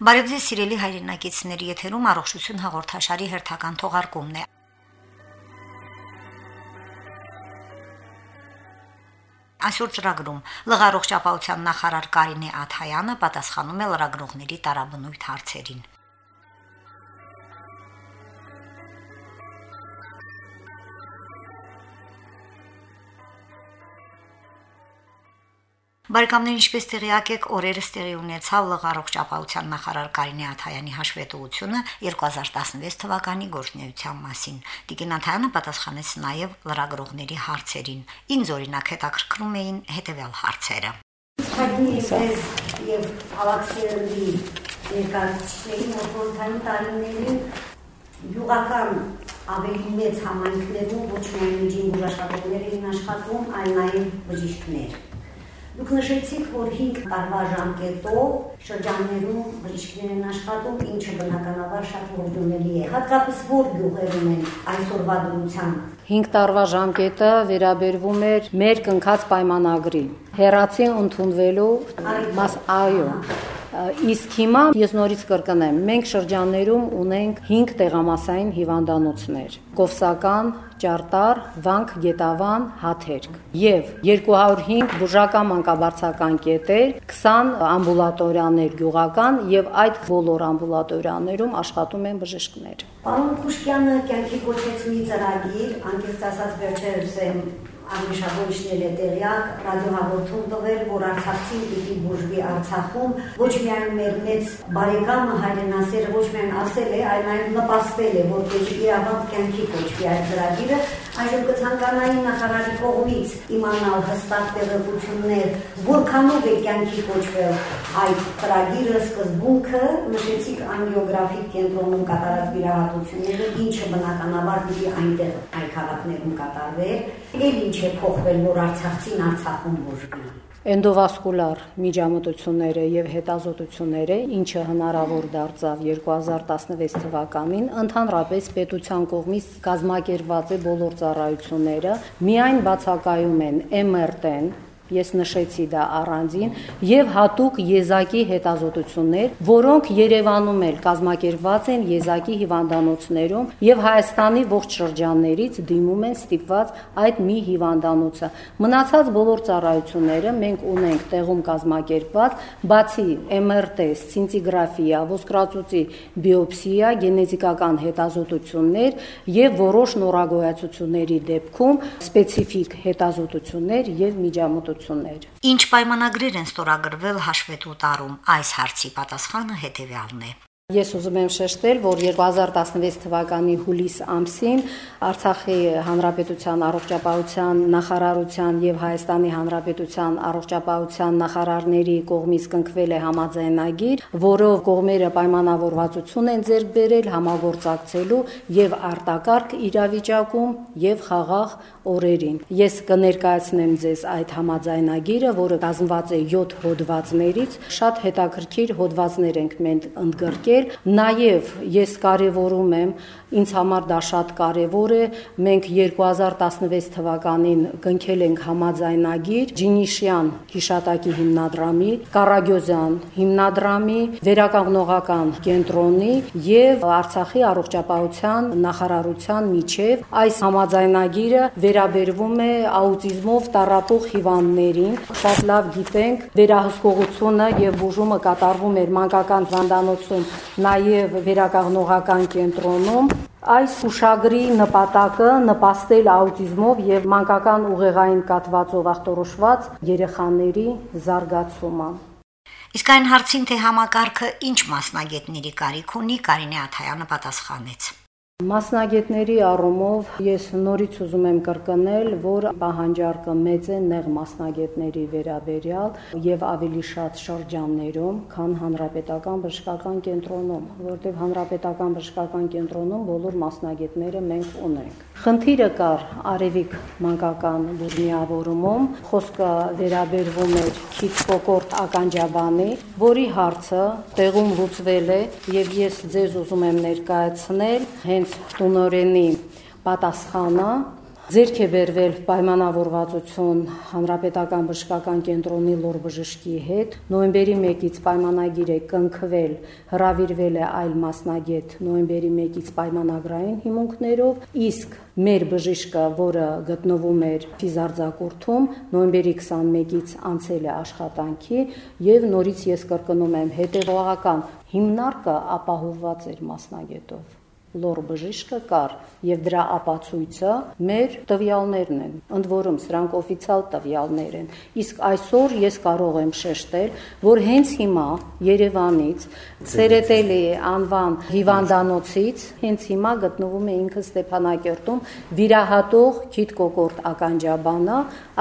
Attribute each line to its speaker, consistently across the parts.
Speaker 1: Բարև ձեզ սիրելի հայրենակիցների եթերում առողջություն հաղորդաշարի հերթական թողարկումն է։ Այսօր ծրագրում. Լղարողջապահության նախարար Կարինե Աթայանը պատասխանում է լրագրողների տարաբնույթ հարցերին։ Բարեկամներ ինչպես տեղյակ եք, օրերս տեղի ունեցավ լղարողջապահության նախարար Կարինե Աթայանի հաշվետվությունը 2016 թվականի գործնեության մասին։ Տիկին Աթայանը պատասխանեց նաև լրագրողների հարցերին։ Ինձ օրինակ հետաքրքրում էին հետևյալ հարցերը։
Speaker 2: Հայտնի եւ ավակսիների ներկայացուցիչների մոտոնթային տարիներին յուղական ավելի մեծ համայնքներում ոչ միայն միջին բուժաշխատողներ էին աշխատում, այլ նաև բժիշկներ Դուք նշեցիք, որ 5 տարվա ժամկետով շրջաններում բժիշկներ են աշխատում, ինչը բնականաբար շատ ողջունելի է։ Հատկապես որ գյուղերում են այսօրվա դրությամբ
Speaker 3: 5 տարվա ժամկետը վերաբերվում էր մեր կնքած պայմանագրին։ Հերացի ընդունվելու մաս այո Իսկ հիմա ես նորից կրկնեմ, մենք շրջաններում ունենք 5 տեղամասային հիվանդանոցներ՝ Կովսական, Ճարտար, Վանք, Գետավան, Հաթերք եւ 205 բուժական մանկաբարձական կետեր, 20 ամբուլատորիաներ գյուղական եւ այդ բոլոր ամբուլատորիաներում աշխատում են բժիշկներ։
Speaker 2: Պարոն Խուշկյանը կյանքի կոչեց մի ծրագիր, անկեղծ ասած վերջերս է տեղյակ ռադիոհաղորդում տվել, որ Արցախցին պիտի բուժվի Արցախում, ոչ միայն մեր մեծ բարեկամը հայրենասերը ոչ միայն ասել է, այլ նաև նպաստել է, որ պիտի իրավամբ կյանքի կոչվի այդ ծրագիրը, այժմ կցանկանայի նախարարի կողմից իմանալ հստակ տեղեկություններ, որքանով է կյանքի կոչվել այդ ծրագիրը սկզբունքը, նշեցիք անգիոգրաֆիկ կենտրոնում կատարած վիրահատությունները, ինչը բնականաբար պիտի այնտեղ այլ քաղաքներում կատարվեր, եւ ինչ է փոխվել, որ Արցախցին Արցախում բուժվի
Speaker 3: էնդովասկուլար միջամտությունները եւ հետազոտությունները, ինչը հնարավոր դարձավ 2016 թվականին, ընդհանրապես պետության կողմից կազմակերպված է բոլոր ծառայությունները, միայն բացակայում են MRT-ն, ես նշեցի դա առանձին, եւ հատուկ եզակի հետազոտություններ, որոնք Երևանում էլ կազմակերպված են եզակի հիվանդանոցներում եւ Հայաստանի ողջ շրջաններից դիմում են ստիպված այդ մի հիվանդանոցը։ Մնացած բոլոր ծառայությունները մենք ունենք տեղում կազմակերպված, բացի MRT, սցինտիգրաֆիա, ոսկրածուցի բիոպսիա, գենետիկական հետազոտություններ եւ որոշ նորագույնացությունների դեպքում սպეციფიկ հետազոտություններ եւ միջամտություն
Speaker 1: գործողություններ։ Ինչ պայմանագրեր են ստորագրվել հաշվետու տարում, այս հարցի պատասխանը հետևյալն է։
Speaker 3: Ես ուզում եմ շեշտել, որ 2016 թվականի հուլիս ամսին Արցախի Հանրապետության առողջապահության նախարարության եւ Հայաստանի Հանրապետության առողջապահության նախարարների կողմից կնքվել է համաձայնագիր, որով կողմերը պայմանավորվածություն են ձեռք բերել համագործակցելու եւ արտակարգ իրավիճակում եւ խաղաղ օրերին։ Ես կներկայացնեմ ձեզ այդ համաձայնագիրը, որը կազմված է 7 հոդվածներից։ Շատ հետաքրքիր հոդվածներ ենք մենք ընդգրկել եղել, նաև ես կարևորում եմ Ինձ համար դա շատ կարևոր է։ Մենք 2016 թվականին կնքել ենք համաձայնագիր Ջինիշյան հիշատակի հիմնադրամի, Կարագյոզյան հիմնադրամի, վերականգնողական կենտրոնի եւ Արցախի առողջապահության նախարարության միջև այս համաձայնագիրը վերաբերվում է աուտիզմով տառապող հիվանդներին։ Շատ լավ գիտենք, վերահսկողությունը եւ բուժումը կատարվում էր մանկական հիվանդանոցում, նաեւ վերականգնողական կենտրոնում Այս հուշագրի նպատակը նպաստել աուտիզմով եւ մանկական ուղեղային կաթվածով ախտորոշված երեխաների զարգացումը։
Speaker 1: Իսկ այն հարցին թե համակարգը ինչ մասնագետների կարիք ունի, Կարինե Աթայանը պատասխանեց.
Speaker 3: Մասնագետների առումով ես նորից ուզում եմ կրկնել, որ պահանջարկը մեծ է նեղ մասնագետների վերաբերյալ եւ ավելի շատ շրջաններում, քան հանրապետական բժշկական կենտրոնում, որտեղ հանրապետական բժշկական կենտրոնում բոլոր մասնագետները մենք ունենք։ Խնդիրը կար Արևիկ մանկական բուժմիավորումում, խոսքը վերաբերվում էր քիչ կոկորտ ականջաբանի, որի հարցը տեղում լուծվել է եւ ես ձեզ ուզում եմ ներկայացնել հենց տունորենի պատասխանը Ձերք է բերվել պայմանավորվածություն Հանրապետական բժշկական կենտրոնի լոր բժշկի հետ։ Նոյեմբերի 1-ից պայմանագիր է կնքվել, հրավիրվել է այլ մասնագետ նոյեմբերի 1-ից պայմանագրային հիմունքներով, իսկ մեր բժիշկը, որը գտնվում էր ֆիզարձակուրդում, նոյեմբերի 21-ից անցել է աշխատանքի եւ նորից ես կրկնում եմ հետեւողական հիմնարկը ապահովված էր մասնագետով լոր բժիշկը կար եւ դրա ապացույցը մեր տվյալներն են ընդ որում սրանք օֆիցիալ տվյալներ են իսկ այսօր ես կարող եմ շեշտել որ հենց հիմա Երևանից Սերետելի անվան հիվանդանոցից հենց հիմա գտնվում է ինքը Ստեփանակերտում վիրահատող Քիթ Կոկորտ ականջաբանը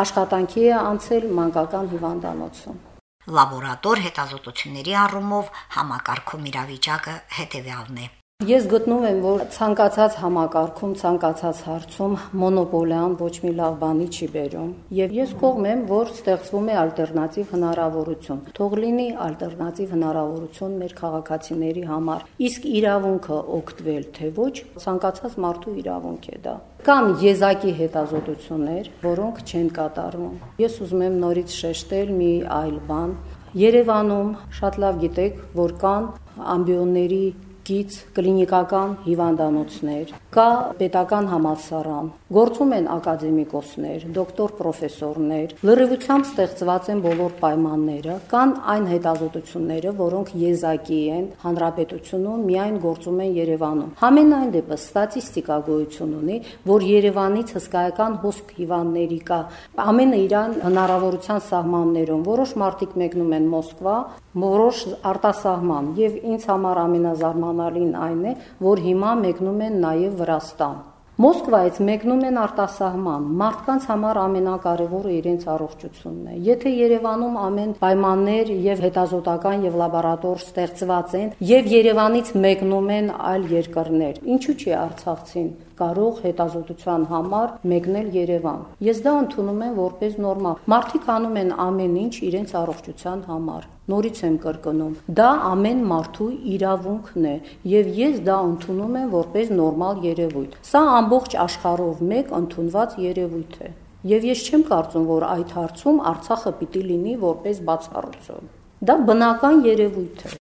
Speaker 3: աշխատանքի է անցել մանկական հիվանդանոցում
Speaker 1: լաբորատոր հետազոտությունների առումով համակարգում իրավիճակը հետևյալն է
Speaker 3: Ես գտնում եմ, որ ցանկացած համակարգում, ցանկացած հարցում մոնոպոլիան ոչ մի լավ բանի չի բերում, եւ ես կողմ եմ, որ ստեղծվում է ալտերնատիվ հնարավորություն։ Թող լինի ալտերնատիվ հնարավորություն մեր քաղաքացիների համար։ Իսկ իրավունքը օգտվել թե ոչ, ցանկացած մարդու իրավունք է դա։ Կան եզակի հետազոտություններ, որոնք չեն կատարվում։ Ես ուզում եմ նորից շեշտել մի այլ բան։ Երևանում շատ լավ գիտեք, որ կան ամբիոնների կից կլինիկական հիվանդանոցներ, կա պետական համալսարան, գործում են ակադեմիկոսներ, դոկտոր պրոֆեսորներ, լրիվությամբ ստեղծված են բոլոր պայմանները, կան այն հետազոտությունները, որոնք եզակի են հանրապետությունում միայն գործում են Երևանում։ Համենայն դեպս ստատիստիկա գոյություն ունի, որ Երևանից հսկայական հոսք հիվանդների կա։ Ամենը իրան հնարավորության սահմաններում որոշ մարդիկ մեկնում են Մոսկվա, որոշ արտասահման եւ ինձ համար ամենազարմանալին այն է, որ հիմա մեկնում են նաեւ Վրաստան։ Մոսկվայից մեկնում են արտասահման։ Մարդկանց համար ամենակարևորը իրենց առողջությունն է։ Եթե Երևանում ամեն պայմաններ եւ հետազոտական եւ լաբորատոր ստեղծված են եւ Երևանից մեկնում են այլ երկրներ, ինչու՞ չի Արցախցին կարող հետազոտության համար մեկնել Երևան։ Ես դա ընդունում եմ որպես նորմալ։ Մարդիկ անում են ամեն ինչ իրենց առողջության համար։ Նորից եմ կրկնում, դա ամեն մարդու իրավունքն է եւ ես դա ընդունում եմ որպես նորմալ երևույթ։ Սա ամբողջ աշխարհով մեկ ընդունված երևույթ է։ Եվ ես չեմ կարծում, որ այդ հարցում Արցախը պիտի լինի որպես բացառություն։ Դա բնական երևույթ է։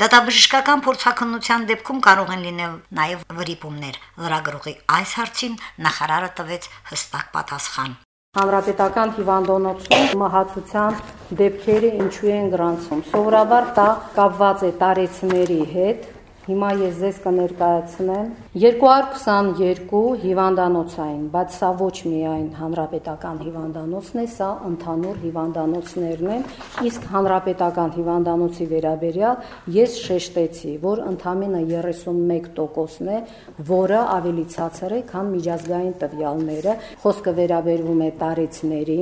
Speaker 1: Դատաբժշկական փորձակնության դեպքում կարող են լինել նաև վրիպումներ։ Լրագրողի այս հարցին նախարարը տվեց հստակ պատասխան։
Speaker 3: Հանրապետական հիվանդանոցում մահացության դեպքերը ինչու են գրանցում։ Սովորաբար դա կապված է տարեցների հետ, Հիմա ես ձեզ կներկայացնեմ 222 հիվանդանոցային, բայց սա ոչ միայն հանրապետական հիվանդանոցն է, սա ընդհանուր հիվանդանոցներն են, իսկ հանրապետական հիվանդանոցի վերաբերյալ ես շեշտեցի, որ ընդամենը 31%-ն է, որը ավելի ցածր է, քան միջազգային տվյալները։ Խոսքը վերաբերվում է տարեցների,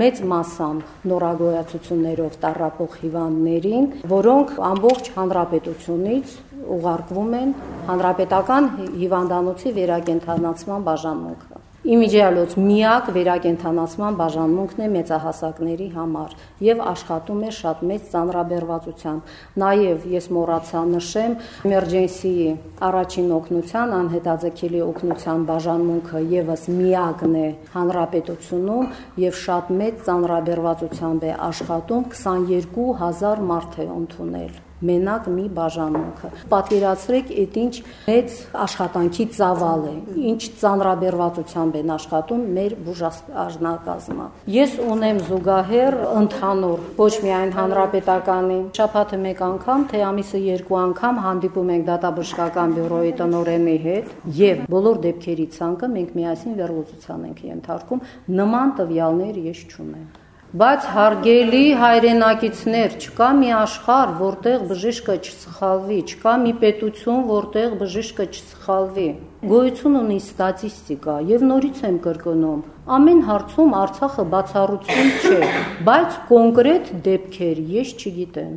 Speaker 3: մեծ մասամբ նորագոյացություններով տարապող հիվանդներին, որոնք ամբողջ հանրապետությունից ուղարկվում են հանրապետական հիվանդանոցի վերակենդանացման բաժանմունքը։ Իմիջիալոց միակ վերակենդանացման բաժանմունքն է մեծահասակների համար եւ աշխատում է շատ մեծ ծանրաբեռվածությամբ։ Նաեւ ես մոռացա նշեմ emergency առաջին օգնության անհետաձգելի օգնության բաժանմունքը եւս միակն է հանրապետությունում եւ շատ մեծ ծանրաբեռվածությամբ է աշխատում 22000 մարդ է ընդունել մենակ մի բաժանմունքը։ Պատկերացրեք, այդ ինչ մեծ աշխատանքի ծավալ է, ինչ ծանրաբեռվածությամբ են աշխատում մեր բուժաշնակազմը։ Ես ունեմ զուգահեռ ընդհանուր ոչ միայն հանրապետականի շփաթը մեկ անգամ, թե ամիսը երկու անգամ հանդիպում ենք դատաբժշկական բյուրոյի տնօրենի հետ եւ բոլոր դեպքերի ցանկը մենք միասին վերլուծության ենք ենթարկում նման տվյալներ ես չունեմ Բայց հարգելի հայրենակիցներ, չկա մի աշխարհ, որտեղ բժիշկը չսխալվի, չկա մի պետություն, որտեղ բժիշկը չսխալվի։ Գոյություն ունի ստատիստիկա եւ նորից եմ կրկնում, ամեն հարցում Արցախը բացառություն չէ, բայց կոնկրետ դեպքեր ես չգիտեմ։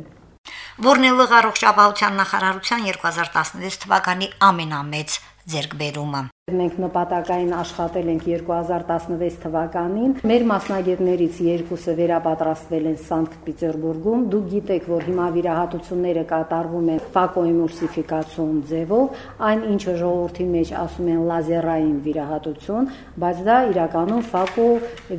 Speaker 1: Որն է լղ առողջապահության նախարարության 2016 թվականի ամենամեծ ձերկբերումը։
Speaker 3: Մենք նպատակային աշխատել ենք 2016 թվականին։ Մեր մասնագետներից երկուսը վերապատրաստվել են Սանկտ Պետերբուրգում։ Դուք գիտեք, որ հիմա վիրահատությունները կատարվում են ֆակոեմուլսիֆիկացիոն ձևով, այն ինչը ժողովրդի մեջ ասում են լազերային վիրահատություն, բայց դա իրականում ֆակո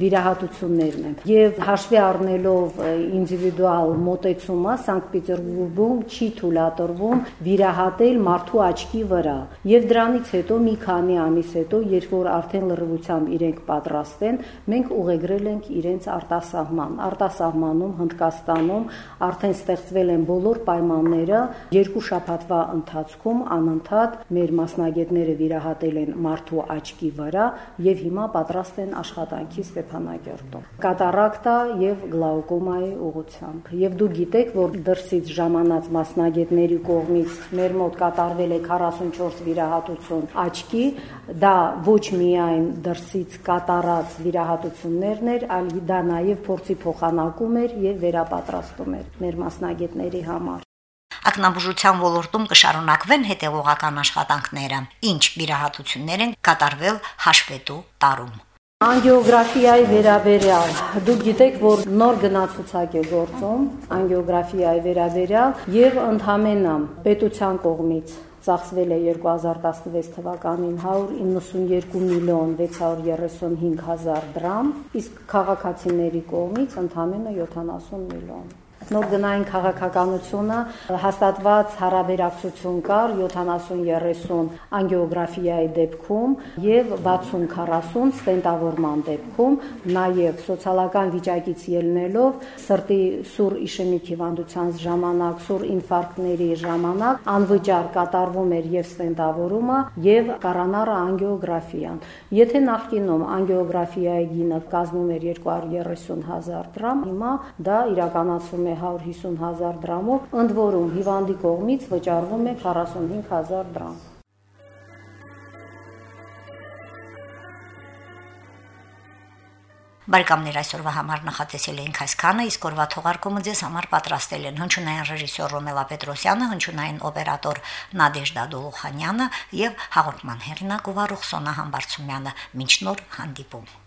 Speaker 3: վիրահատություններն են։ Եվ հաշվի առնելով ինդիվիդուալ մոտեցումը Սանկտ Պետերբուրգում չի թույլատրվում վիրահատել մարդու աչքի վրա։ Եվ դրանից հետո մի քանի ամիս հետո, երբ որ արդեն լրիվությամբ իրենք պատրաստ են, մենք ուղեգրել ենք իրենց արտասահման։ Արտասահմանում Հնդկաստանում արդեն ստեղծվել են բոլոր պայմանները երկու շաբաթվա ընթացքում անընդհատ մեր մասնագետները վիրահատել են մարդու աչքի վրա եւ հիմա պատրաստ են աշխատանքի Ստեփանակերտում։ Կատարակտա եւ գլաուկոմայի ուղությամբ։ Եվ դու գիտեք, որ դրսից ժամանած մասնագետների կողմից մեր մոտ կատարվել է 44 վիրահատություն աչքի, դա ոչ միայն դրսից կատարած վիրահատություններն էր, այլ դա նաև փորձի փոխանակում էր եւ վերապատրաստում էր մեր մասնագետների համար
Speaker 1: ակնաբուժության ոլորտում կշարունակվեն հետևողական աշխատանքները, ինչ վիրահատություններ են կատարվել հաշվետու տարում։
Speaker 3: Անգեոգրաֆիայի վերաբերյալ դուք գիտեք, որ նոր գնացուցակ է գործում անգեոգրաֆիայի վերաբերյալ եւ ընդհանրապես պետության կողմից ծախսվել է 2016 թվականին 192 միլիոն 635 հազար դրամ, իսկ քաղաքացիների կողմից ընդհանրապես 70 միլիոն նոր գնային քաղաքականությունը հաստատված հարաբերակցություն կար 70-30 անգեոգրաֆիայի դեպքում եւ 60-40 ստենտավորման դեպքում նաեւ սոցիալական վիճակից ելնելով սրտի սուր իշեմիկ հիվանդության ժամանակ, սուր ինֆարկտների ժամանակ անվճար կատարվում էր եւ ստենտավորումը եւ կառանարը անգեոգրաֆիան։ Եթե նախկինում անգեոգրաֆիայի գինը կազմում էր 230 հազար դրամ, հիմա դա իրականացվում է 150 հազար դրամով, ընդ որում հիվանդի կողմից վճարվում է 45 հազար դրամ։
Speaker 1: Բարեկամներ այսօրվա համար նախատեսել էինք այսքանը, իսկ օրվա թողարկումը ձեզ համար պատրաստել են հնչյունային ռեժիսոր Ռոմելա Պետրոսյանը, հնչյունային օպերատոր Նադեժդա Դոլուխանյանը եւ հաղորդման հեղինակ ով Սոնա Համբարձումյանը։ Մինչ նոր հանդիպում։